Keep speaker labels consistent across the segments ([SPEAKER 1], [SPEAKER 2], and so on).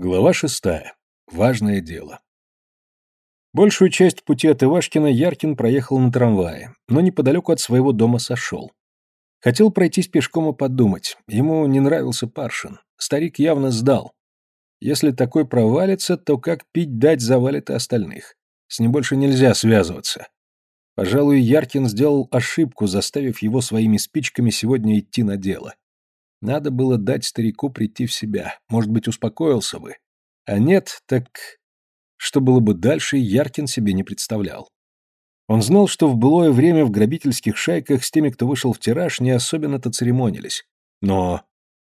[SPEAKER 1] Глава шестая. Важное дело. Большую часть пути от Ивашкина Яркин проехал на трамвае, но неподалеку от своего дома сошел. Хотел пройтись пешком и подумать. Ему не нравился Паршин. Старик явно сдал. Если такой провалится, то как пить дать завалит и остальных. С ним больше нельзя связываться. Пожалуй, Яркин сделал ошибку, заставив его своими спичками сегодня идти на дело. Надо было дать старику прийти в себя, может быть, успокоился бы. А нет, так что было бы дальше, Яркин себе не представлял. Он знал, что в былое время в грабительских шайках с теми, кто вышел в тираж, не особенно-то церемонились. Но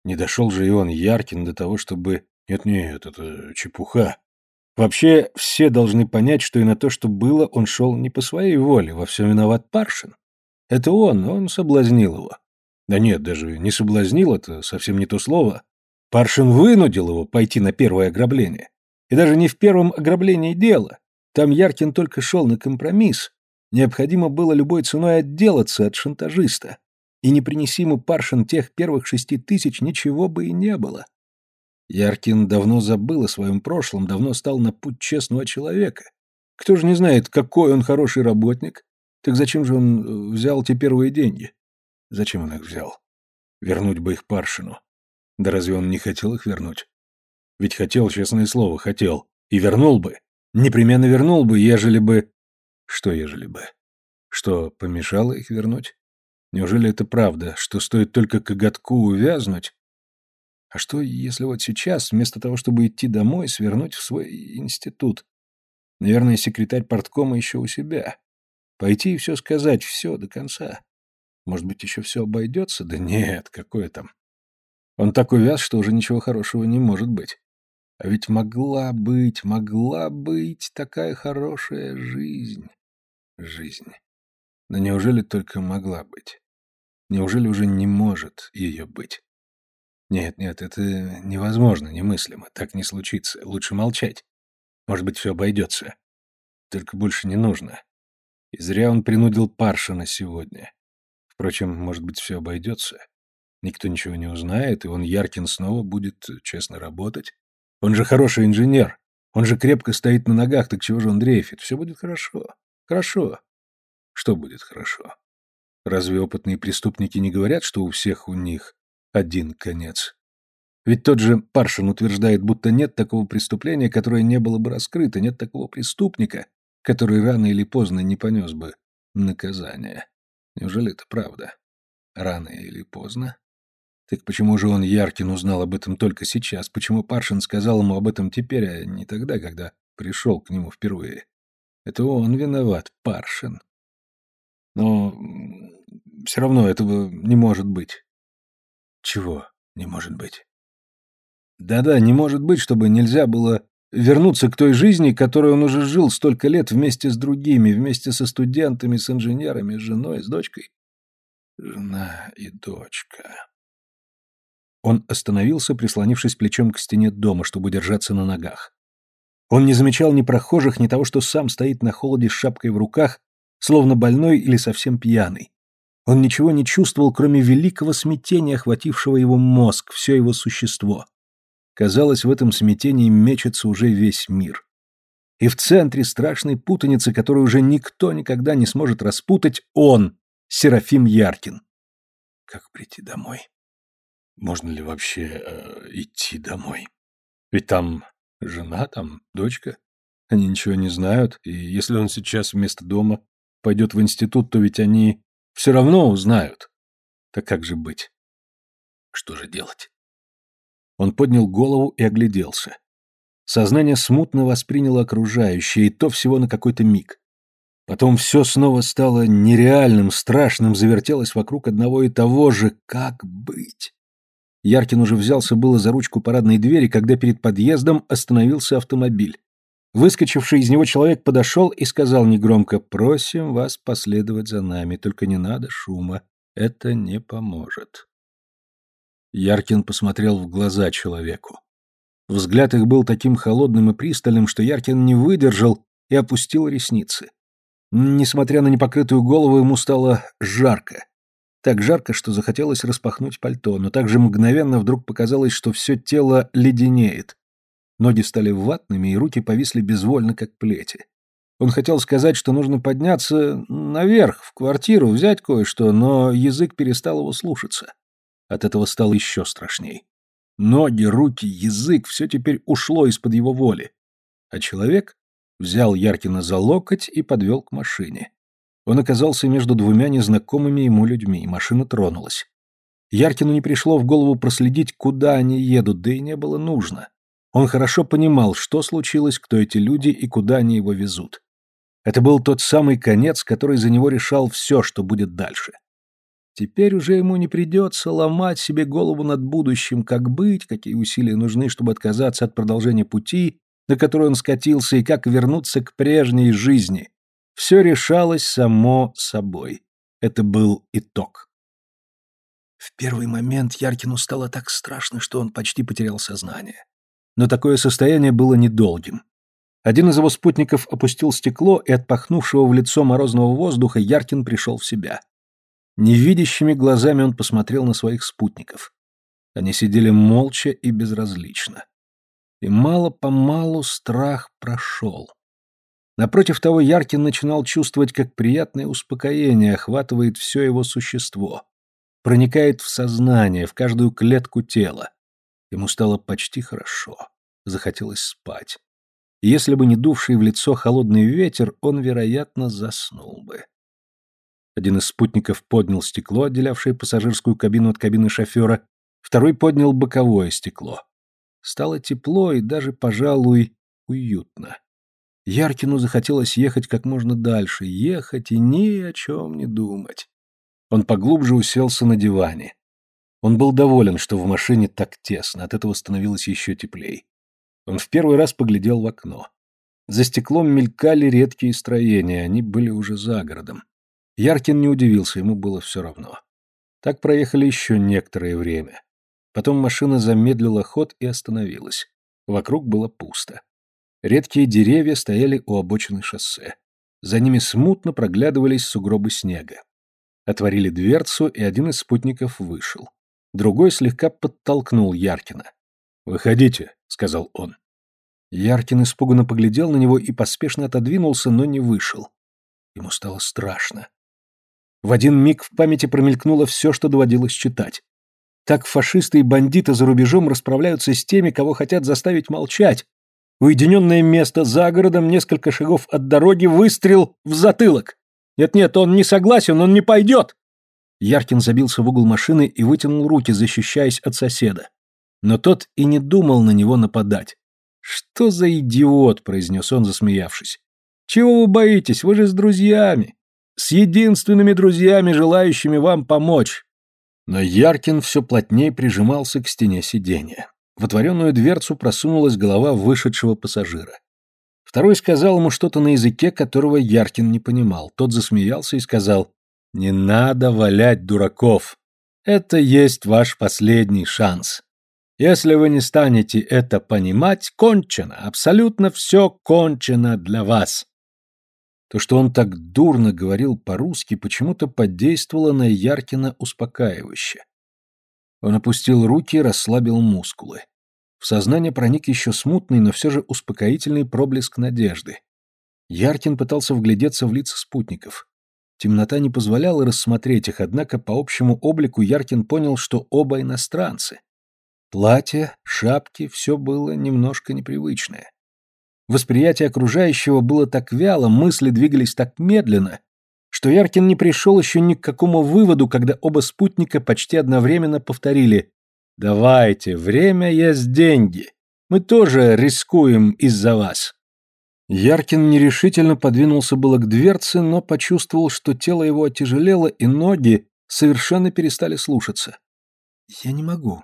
[SPEAKER 1] не дошел же и он, Яркин, до того, чтобы... Нет-нет, это чепуха. Вообще, все должны понять, что и на то, что было, он шел не по своей воле, во всем виноват Паршин. Это он, он соблазнил его. Да нет, даже не соблазнил, это совсем не то слово. Паршин вынудил его пойти на первое ограбление. И даже не в первом ограблении дело. Там Яркин только шел на компромисс. Необходимо было любой ценой отделаться от шантажиста. И не принеси ему Паршин тех первых шести тысяч, ничего бы и не было. Яркин давно забыл о своем прошлом, давно стал на путь честного человека. Кто же не знает, какой он хороший работник? Так зачем же он э, взял те первые деньги? Зачем он их взял? Вернуть бы их Паршину. Да разве он не хотел их вернуть? Ведь хотел, честное слово, хотел. И вернул бы. Непременно вернул бы, ежели бы... Что ежели бы? Что, помешало их вернуть? Неужели это правда, что стоит только коготку увязнуть? А что, если вот сейчас, вместо того, чтобы идти домой, свернуть в свой институт? Наверное, секретарь порткома еще у себя. Пойти и все сказать, все до конца. Может быть, еще все обойдется? Да нет, какое там. Он так увяз, что уже ничего хорошего не может быть. А ведь могла быть, могла быть такая хорошая жизнь. Жизнь. Но неужели только могла быть? Неужели уже не может ее быть? Нет, нет, это невозможно, немыслимо. Так не случится. Лучше молчать. Может быть, все обойдется. Только больше не нужно. И зря он принудил Паршина сегодня. Впрочем, может быть, все обойдется. Никто ничего не узнает, и он, Яркин, снова будет честно работать. Он же хороший инженер. Он же крепко стоит на ногах, так чего же он дрейфит? Все будет хорошо. Хорошо. Что будет хорошо? Разве опытные преступники не говорят, что у всех у них один конец? Ведь тот же Паршин утверждает, будто нет такого преступления, которое не было бы раскрыто, нет такого преступника, который рано или поздно не понес бы наказание. Неужели это правда? Рано или поздно? Так почему же он, Яркин, узнал об этом только сейчас? Почему Паршин сказал ему об этом теперь, а не тогда, когда пришел к нему впервые? Это он виноват, Паршин. Но все равно этого не может быть. Чего не может быть? Да-да, не может быть, чтобы нельзя было вернуться к той жизни, которой он уже жил столько лет вместе с другими, вместе со студентами, с инженерами, с женой, с дочкой. Жена и дочка. Он остановился, прислонившись плечом к стене дома, чтобы держаться на ногах. Он не замечал ни прохожих, ни того, что сам стоит на холоде с шапкой в руках, словно больной или совсем пьяный. Он ничего не чувствовал, кроме великого смятения, охватившего его мозг, все его существо. Казалось, в этом смятении мечется уже весь мир. И в центре страшной путаницы, которую уже никто никогда не сможет распутать, он, Серафим Яркин. Как прийти домой? Можно ли вообще э, идти домой? Ведь там жена, там дочка. Они ничего не знают, и если он сейчас вместо дома пойдет в институт, то ведь они все равно узнают. Так как же быть? Что же делать? Он поднял голову и огляделся. Сознание смутно восприняло окружающее, и то всего на какой-то миг. Потом все снова стало нереальным, страшным, завертелось вокруг одного и того же. Как быть? Яркин уже взялся было за ручку парадной двери, когда перед подъездом остановился автомобиль. Выскочивший из него человек подошел и сказал негромко «Просим вас последовать за нами, только не надо шума, это не поможет». Яркин посмотрел в глаза человеку. Взгляд их был таким холодным и пристальным, что Яркин не выдержал и опустил ресницы. Несмотря на непокрытую голову, ему стало жарко. Так жарко, что захотелось распахнуть пальто, но также мгновенно вдруг показалось, что все тело леденеет. Ноги стали ватными, и руки повисли безвольно, как плети. Он хотел сказать, что нужно подняться наверх, в квартиру, взять кое-что, но язык перестал его слушаться. От этого стало еще страшней. Ноги, руки, язык — все теперь ушло из-под его воли. А человек взял Яркина за локоть и подвел к машине. Он оказался между двумя незнакомыми ему людьми, и машина тронулась. Яркину не пришло в голову проследить, куда они едут, да и не было нужно. Он хорошо понимал, что случилось, кто эти люди и куда они его везут. Это был тот самый конец, который за него решал все, что будет дальше. Теперь уже ему не придется ломать себе голову над будущим, как быть, какие усилия нужны, чтобы отказаться от продолжения пути, на который он скатился, и как вернуться к прежней жизни. Все решалось само собой. Это был итог. В первый момент Яркину стало так страшно, что он почти потерял сознание. Но такое состояние было недолгим. Один из его спутников опустил стекло, и от пахнувшего в лицо морозного воздуха Яркин пришел в себя. Невидящими глазами он посмотрел на своих спутников. Они сидели молча и безразлично. И мало-помалу страх прошел. Напротив того, Яркин начинал чувствовать, как приятное успокоение охватывает все его существо, проникает в сознание, в каждую клетку тела. Ему стало почти хорошо, захотелось спать. И если бы не дувший в лицо холодный ветер, он, вероятно, заснул бы. Один из спутников поднял стекло, отделявшее пассажирскую кабину от кабины шофера, второй поднял боковое стекло. Стало тепло и даже, пожалуй, уютно. Яркину захотелось ехать как можно дальше, ехать и ни о чем не думать. Он поглубже уселся на диване. Он был доволен, что в машине так тесно, от этого становилось еще теплей. Он в первый раз поглядел в окно. За стеклом мелькали редкие строения, они были уже за городом. Яркин не удивился, ему было все равно. Так проехали еще некоторое время. Потом машина замедлила ход и остановилась. Вокруг было пусто. Редкие деревья стояли у обочины шоссе. За ними смутно проглядывались сугробы снега. Отворили дверцу, и один из спутников вышел. Другой слегка подтолкнул Яркина. «Выходите», — сказал он. Яркин испуганно поглядел на него и поспешно отодвинулся, но не вышел. Ему стало страшно. В один миг в памяти промелькнуло все, что доводилось читать. Так фашисты и бандиты за рубежом расправляются с теми, кого хотят заставить молчать, Уединенное место за городом, несколько шагов от дороги, выстрел в затылок. Нет-нет, он не согласен, он не пойдет. Яркин забился в угол машины и вытянул руки, защищаясь от соседа. Но тот и не думал на него нападать. «Что за идиот?» – произнес он, засмеявшись. «Чего вы боитесь? Вы же с друзьями. С единственными друзьями, желающими вам помочь». Но Яркин все плотнее прижимался к стене сиденья. В отворенную дверцу просунулась голова вышедшего пассажира. Второй сказал ему что-то на языке, которого Яркин не понимал. Тот засмеялся и сказал, «Не надо валять дураков. Это есть ваш последний шанс. Если вы не станете это понимать, кончено, абсолютно все кончено для вас». То, что он так дурно говорил по-русски, почему-то подействовало на Яркина успокаивающе. Он опустил руки расслабил мускулы. В сознание проник еще смутный, но все же успокоительный проблеск надежды. Яркин пытался вглядеться в лица спутников. Темнота не позволяла рассмотреть их, однако по общему облику Яркин понял, что оба иностранцы. Платья, шапки — все было немножко непривычное. Восприятие окружающего было так вяло, мысли двигались так медленно, что Яркин не пришел еще ни к какому выводу, когда оба спутника почти одновременно повторили «Давайте, время есть деньги. Мы тоже рискуем из-за вас». Яркин нерешительно подвинулся было к дверце, но почувствовал, что тело его отяжелело, и ноги совершенно перестали слушаться. «Я не могу,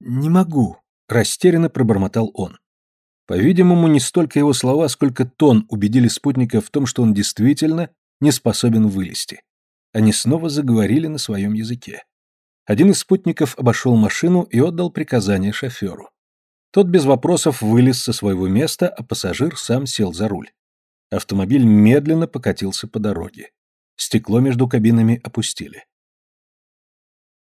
[SPEAKER 1] не могу», — растерянно пробормотал он. По-видимому, не столько его слова, сколько тон убедили спутника в том, что он действительно не способен вылезти. Они снова заговорили на своем языке. Один из спутников обошел машину и отдал приказание шоферу. Тот без вопросов вылез со своего места, а пассажир сам сел за руль. Автомобиль медленно покатился по дороге. Стекло между кабинами опустили.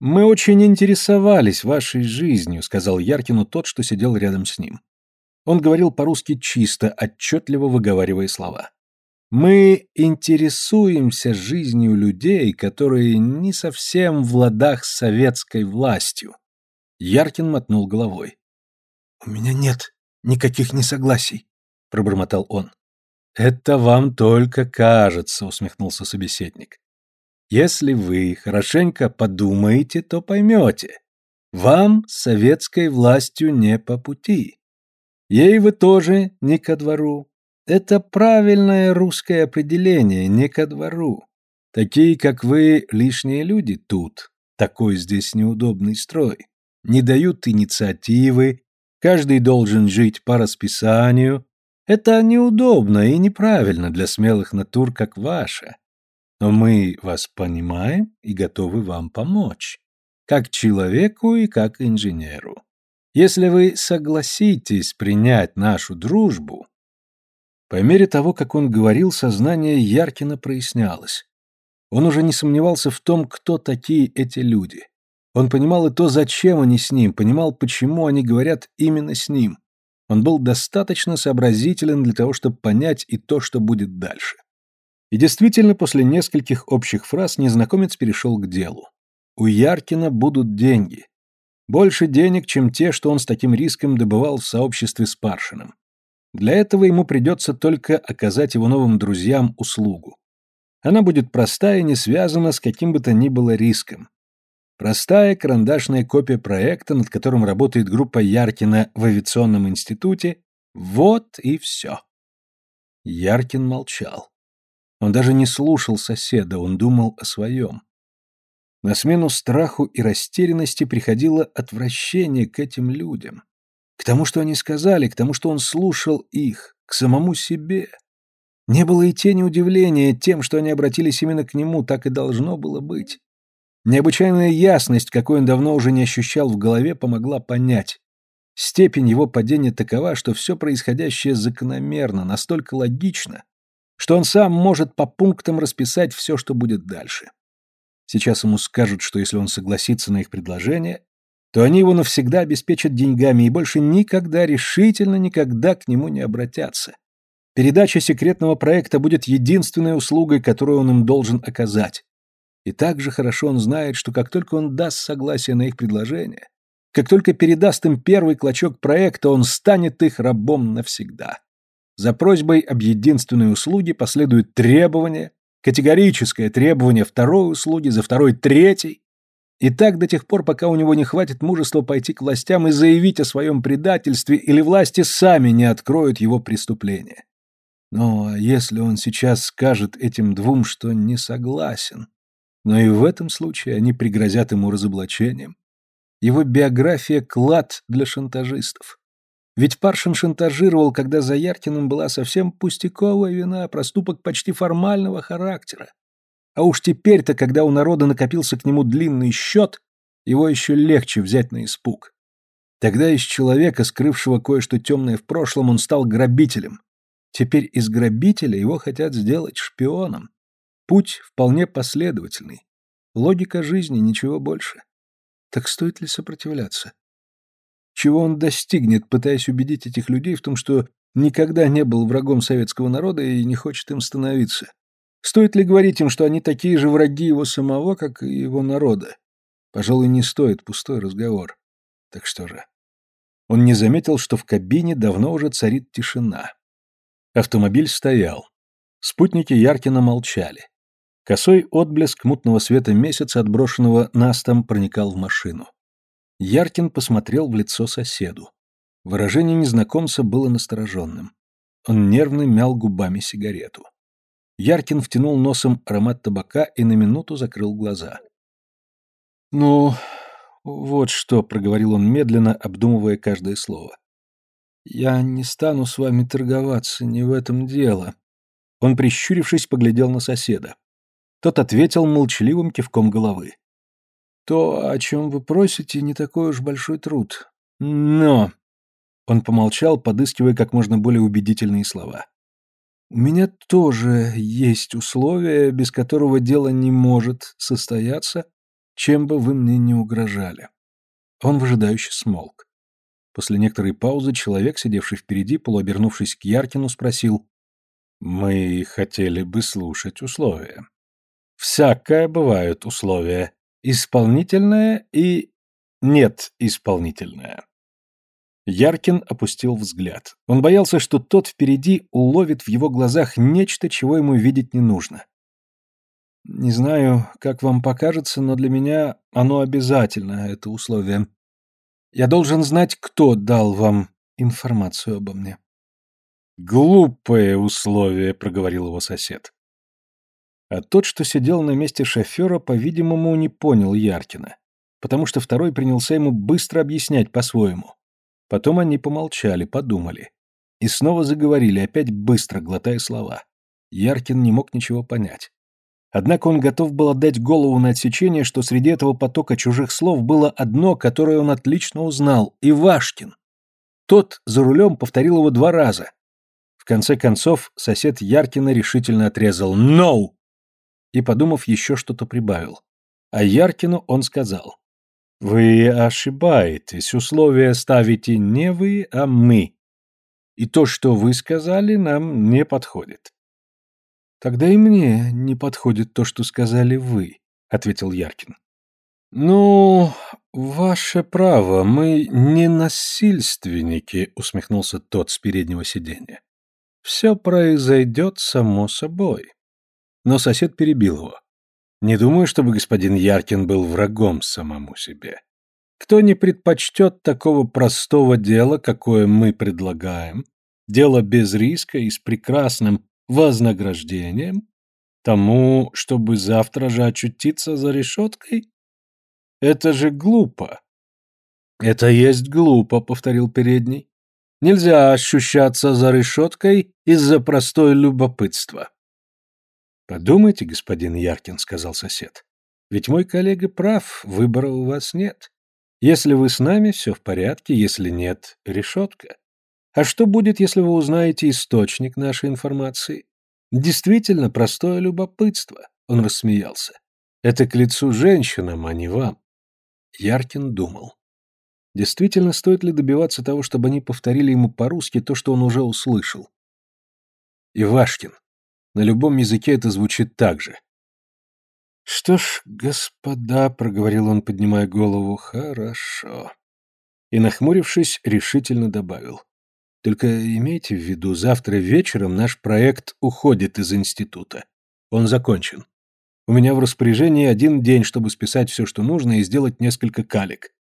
[SPEAKER 1] «Мы очень интересовались вашей жизнью», — сказал Яркину тот, что сидел рядом с ним. Он говорил по-русски чисто, отчетливо выговаривая слова. Мы интересуемся жизнью людей, которые не совсем в ладах с советской властью. Яркин мотнул головой. У меня нет никаких несогласий, пробормотал он. Это вам только кажется, усмехнулся собеседник. Если вы хорошенько подумаете, то поймете. Вам советской властью не по пути. Ей вы тоже не ко двору. Это правильное русское определение, не ко двору. Такие, как вы, лишние люди тут. Такой здесь неудобный строй. Не дают инициативы, каждый должен жить по расписанию. Это неудобно и неправильно для смелых натур, как ваша. Но мы вас понимаем и готовы вам помочь. Как человеку и как инженеру. Если вы согласитесь принять нашу дружбу, по мере того, как он говорил, сознание Яркина прояснялось. Он уже не сомневался в том, кто такие эти люди. Он понимал и то, зачем они с ним, понимал, почему они говорят именно с ним. Он был достаточно сообразителен для того, чтобы понять и то, что будет дальше. И действительно, после нескольких общих фраз незнакомец перешел к делу. У Яркина будут деньги. Больше денег, чем те, что он с таким риском добывал в сообществе с Паршиным. Для этого ему придется только оказать его новым друзьям услугу. Она будет простая и не связана с каким бы то ни было риском. Простая карандашная копия проекта, над которым работает группа Яркина в авиационном институте. Вот и все. Яркин молчал. Он даже не слушал соседа, он думал о своем. На смену страху и растерянности приходило отвращение к этим людям. К тому, что они сказали, к тому, что он слушал их, к самому себе. Не было и тени удивления тем, что они обратились именно к нему, так и должно было быть. Необычайная ясность, какой он давно уже не ощущал в голове, помогла понять. Степень его падения такова, что все происходящее закономерно, настолько логично, что он сам может по пунктам расписать все, что будет дальше. Сейчас ему скажут, что если он согласится на их предложение, то они его навсегда обеспечат деньгами и больше никогда, решительно никогда к нему не обратятся. Передача секретного проекта будет единственной услугой, которую он им должен оказать. И также хорошо он знает, что как только он даст согласие на их предложение, как только передаст им первый клочок проекта, он станет их рабом навсегда. За просьбой об единственной услуге последует требование, категорическое требование второй услуги, за второй третий, и так до тех пор, пока у него не хватит мужества пойти к властям и заявить о своем предательстве, или власти сами не откроют его преступление. Но если он сейчас скажет этим двум, что не согласен, но и в этом случае они пригрозят ему разоблачением. Его биография – клад для шантажистов. Ведь Паршин шантажировал, когда за Яркиным была совсем пустяковая вина, проступок почти формального характера. А уж теперь-то, когда у народа накопился к нему длинный счет, его еще легче взять на испуг. Тогда из человека, скрывшего кое-что темное в прошлом, он стал грабителем. Теперь из грабителя его хотят сделать шпионом. Путь вполне последовательный. Логика жизни, ничего больше. Так стоит ли сопротивляться? Чего он достигнет, пытаясь убедить этих людей в том, что никогда не был врагом советского народа и не хочет им становиться? Стоит ли говорить им, что они такие же враги его самого, как и его народа? Пожалуй, не стоит, пустой разговор. Так что же? Он не заметил, что в кабине давно уже царит тишина. Автомобиль стоял. Спутники Яркина молчали. Косой отблеск мутного света месяца, отброшенного настом, проникал в машину. Яркин посмотрел в лицо соседу. Выражение незнакомца было настороженным. Он нервно мял губами сигарету. Яркин втянул носом аромат табака и на минуту закрыл глаза. «Ну, вот что», — проговорил он медленно, обдумывая каждое слово. «Я не стану с вами торговаться, не в этом дело». Он, прищурившись, поглядел на соседа. Тот ответил молчаливым кивком головы. «То, о чем вы просите, не такой уж большой труд. Но...» Он помолчал, подыскивая как можно более убедительные слова. У меня тоже есть условия, без которого дело не может состояться, чем бы вы мне не угрожали. Он выжидающе смолк. После некоторой паузы человек, сидевший впереди, полуобернувшись к Яркину, спросил. «Мы хотели бы слушать условия». «Всякое бывают условия. Исполнительное и... нет исполнительное». Яркин опустил взгляд. Он боялся, что тот впереди уловит в его глазах нечто, чего ему видеть не нужно. «Не знаю, как вам покажется, но для меня оно обязательно, это условие. Я должен знать, кто дал вам информацию обо мне». «Глупое условие», — проговорил его сосед. А тот, что сидел на месте шофера, по-видимому, не понял Яркина, потому что второй принялся ему быстро объяснять по-своему. Потом они помолчали, подумали. И снова заговорили, опять быстро глотая слова. Яркин не мог ничего понять. Однако он готов был отдать голову на отсечение, что среди этого потока чужих слов было одно, которое он отлично узнал – Ивашкин. Тот за рулем повторил его два раза. В конце концов, сосед Яркина решительно отрезал «No!» И, подумав, еще что-то прибавил. А Яркину он сказал вы ошибаетесь, условия ставите не вы, а мы. И то, что вы сказали, нам не подходит. Тогда и мне не подходит то, что сказали вы, ответил Яркин. Ну, ваше право, мы не насильственники, усмехнулся тот с переднего сиденья. Все произойдет само собой. Но сосед перебил его. Не думаю, чтобы господин Яркин был врагом самому себе. Кто не предпочтет такого простого дела, какое мы предлагаем, дело без риска и с прекрасным вознаграждением, тому, чтобы завтра же очутиться за решеткой? Это же глупо. Это есть глупо, повторил передний. Нельзя ощущаться за решеткой из-за простой любопытства. «Подумайте, господин Яркин», — сказал сосед. «Ведь мой коллега прав, выбора у вас нет. Если вы с нами, все в порядке, если нет, решетка. А что будет, если вы узнаете источник нашей информации? Действительно, простое любопытство», — он рассмеялся. «Это к лицу женщинам, а не вам». Яркин думал. Действительно, стоит ли добиваться того, чтобы они повторили ему по-русски то, что он уже услышал? Ивашкин, на любом языке это звучит так же. «Что ж, господа», — проговорил он, поднимая голову, — «хорошо». И, нахмурившись, решительно добавил. «Только имейте в виду, завтра вечером наш проект уходит из института. Он закончен. У меня в распоряжении один день, чтобы списать все, что нужно, и сделать несколько калек».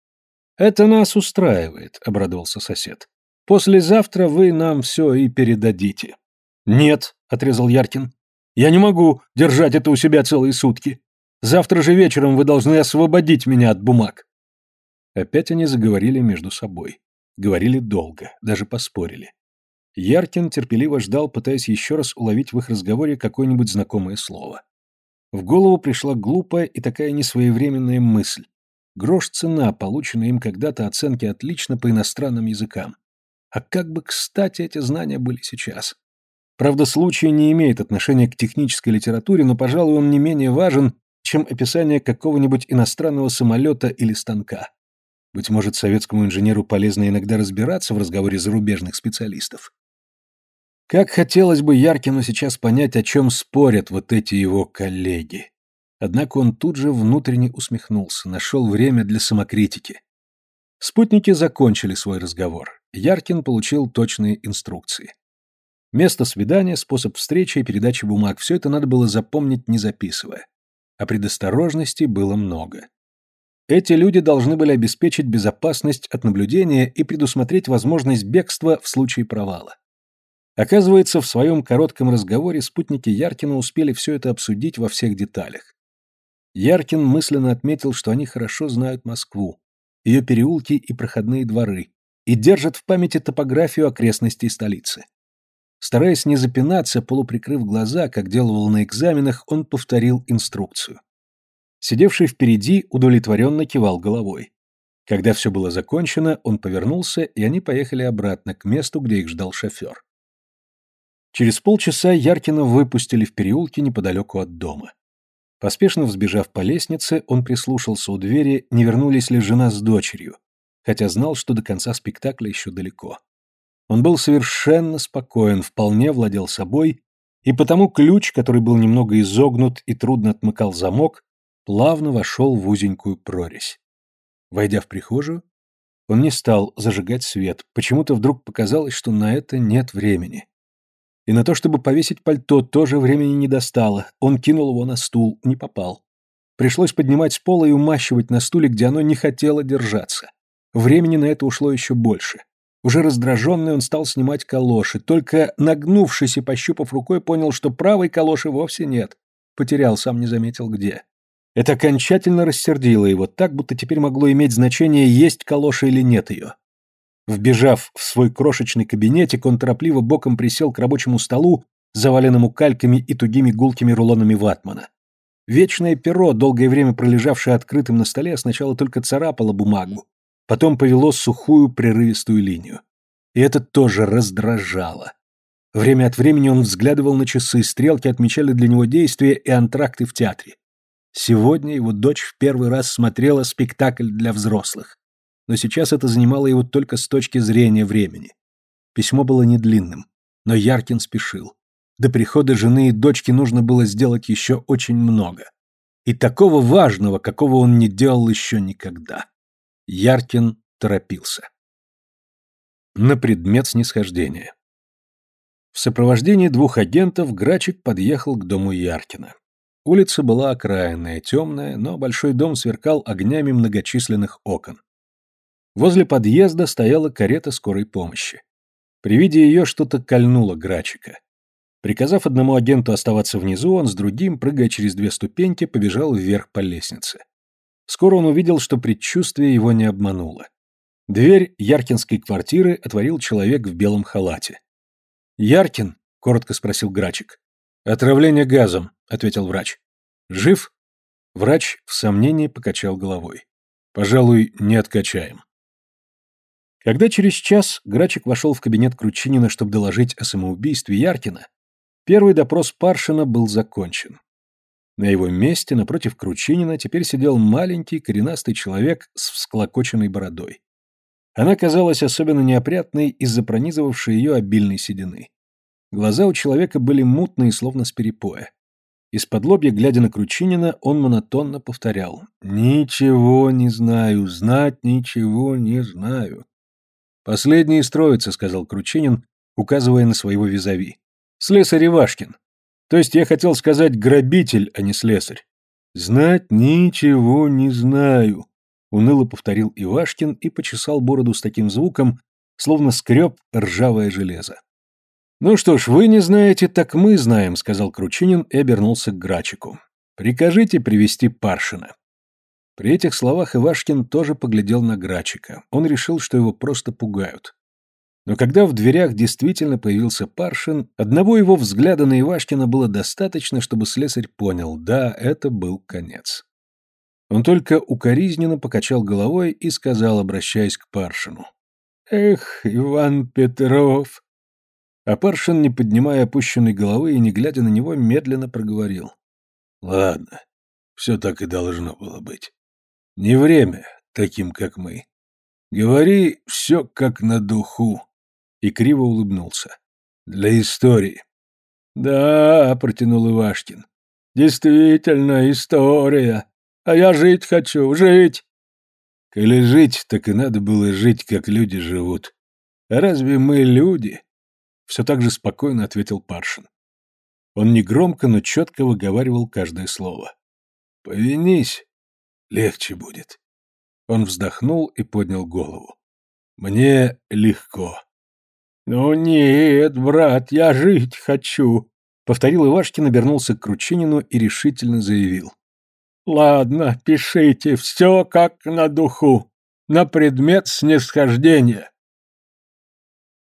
[SPEAKER 1] «Это нас устраивает», — обрадовался сосед. «Послезавтра вы нам все и передадите». «Нет», — отрезал Яркин. «Я не могу держать это у себя целые сутки. Завтра же вечером вы должны освободить меня от бумаг». Опять они заговорили между собой. Говорили долго, даже поспорили. Яркин терпеливо ждал, пытаясь еще раз уловить в их разговоре какое-нибудь знакомое слово. В голову пришла глупая и такая несвоевременная мысль. Грош цена, полученная им когда-то оценки отлично по иностранным языкам. А как бы кстати эти знания были сейчас. Правда, случай не имеет отношения к технической литературе, но, пожалуй, он не менее важен, чем описание какого-нибудь иностранного самолета или станка. Быть может, советскому инженеру полезно иногда разбираться в разговоре зарубежных специалистов. Как хотелось бы Яркину сейчас понять, о чем спорят вот эти его коллеги. Однако он тут же внутренне усмехнулся, нашел время для самокритики. Спутники закончили свой разговор. Яркин получил точные инструкции. Место свидания, способ встречи и передачи бумаг – все это надо было запомнить, не записывая. А предосторожности было много. Эти люди должны были обеспечить безопасность от наблюдения и предусмотреть возможность бегства в случае провала. Оказывается, в своем коротком разговоре спутники Яркина успели все это обсудить во всех деталях. Яркин мысленно отметил, что они хорошо знают Москву, ее переулки и проходные дворы, и держат в памяти топографию окрестностей столицы. Стараясь не запинаться, полуприкрыв глаза, как делал на экзаменах, он повторил инструкцию. Сидевший впереди удовлетворенно кивал головой. Когда все было закончено, он повернулся, и они поехали обратно к месту, где их ждал шофер. Через полчаса Яркина выпустили в переулке неподалеку от дома. Поспешно взбежав по лестнице, он прислушался у двери, не вернулись ли жена с дочерью, хотя знал, что до конца спектакля еще далеко. Он был совершенно спокоен, вполне владел собой, и потому ключ, который был немного изогнут и трудно отмыкал замок, плавно вошел в узенькую прорезь. Войдя в прихожую, он не стал зажигать свет, почему-то вдруг показалось, что на это нет времени. И на то, чтобы повесить пальто, тоже времени не достало, он кинул его на стул, не попал. Пришлось поднимать с пола и умащивать на стуле, где оно не хотело держаться. Времени на это ушло еще больше. Уже раздраженный он стал снимать калоши, только нагнувшись и пощупав рукой, понял, что правой калоши вовсе нет. Потерял, сам не заметил где. Это окончательно рассердило его, так будто теперь могло иметь значение, есть калоша или нет ее. Вбежав в свой крошечный кабинетик, он торопливо боком присел к рабочему столу, заваленному кальками и тугими гулкими рулонами ватмана. Вечное перо, долгое время пролежавшее открытым на столе, сначала только царапало бумагу, потом повело сухую прерывистую линию. И это тоже раздражало. Время от времени он взглядывал на часы, стрелки отмечали для него действия и антракты в театре. Сегодня его дочь в первый раз смотрела спектакль для взрослых. Но сейчас это занимало его только с точки зрения времени. Письмо было недлинным, но Яркин спешил. До прихода жены и дочки нужно было сделать еще очень много. И такого важного, какого он не делал еще никогда. Яркин торопился. На предмет снисхождения. В сопровождении двух агентов Грачик подъехал к дому Яркина. Улица была окраинная, темная, но большой дом сверкал огнями многочисленных окон. Возле подъезда стояла карета скорой помощи. При виде ее что-то кольнуло Грачика. Приказав одному агенту оставаться внизу, он с другим, прыгая через две ступеньки, побежал вверх по лестнице. Скоро он увидел, что предчувствие его не обмануло. Дверь Яркинской квартиры отворил человек в белом халате. «Яркин?» — коротко спросил Грачик. «Отравление газом», — ответил врач. «Жив?» Врач в сомнении покачал головой. «Пожалуй, не откачаем». Когда через час Грачик вошел в кабинет Кручинина, чтобы доложить о самоубийстве Яркина, первый допрос Паршина был закончен. На его месте, напротив Кручинина, теперь сидел маленький коренастый человек с всклокоченной бородой. Она казалась особенно неопрятной из-за пронизывавшей ее обильной седины. Глаза у человека были мутные, словно с перепоя. Из-под лобья, глядя на Кручинина, он монотонно повторял «Ничего не знаю, знать ничего не знаю». «Последний строится», — сказал Кручинин, указывая на своего визави. «Слесарь Ивашкин. То есть я хотел сказать грабитель, а не слесарь». «Знать ничего не знаю», — уныло повторил Ивашкин и почесал бороду с таким звуком, словно скреб ржавое железо. «Ну что ж, вы не знаете, так мы знаем», — сказал Кручинин и обернулся к Грачику. «Прикажите привести Паршина». При этих словах Ивашкин тоже поглядел на Грачика. Он решил, что его просто пугают. Но когда в дверях действительно появился Паршин, одного его взгляда на Ивашкина было достаточно, чтобы слесарь понял, да, это был конец. Он только укоризненно покачал головой и сказал, обращаясь к Паршину. «Эх, Иван Петров, а Паршин, не поднимая опущенной головы и не глядя на него, медленно проговорил. «Ладно, все так и должно было быть. Не время таким, как мы. Говори все как на духу». И криво улыбнулся. «Для истории». «Да», — протянул Ивашкин. «Действительно, история. А я жить хочу, жить». «Коли жить, так и надо было жить, как люди живут. Разве мы люди?» все так же спокойно ответил Паршин. Он негромко, но четко выговаривал каждое слово. «Повинись, легче будет». Он вздохнул и поднял голову. «Мне легко». «Ну нет, брат, я жить хочу», — повторил Ивашкин, обернулся к Кручинину и решительно заявил. «Ладно, пишите, все как на духу, на предмет снисхождения».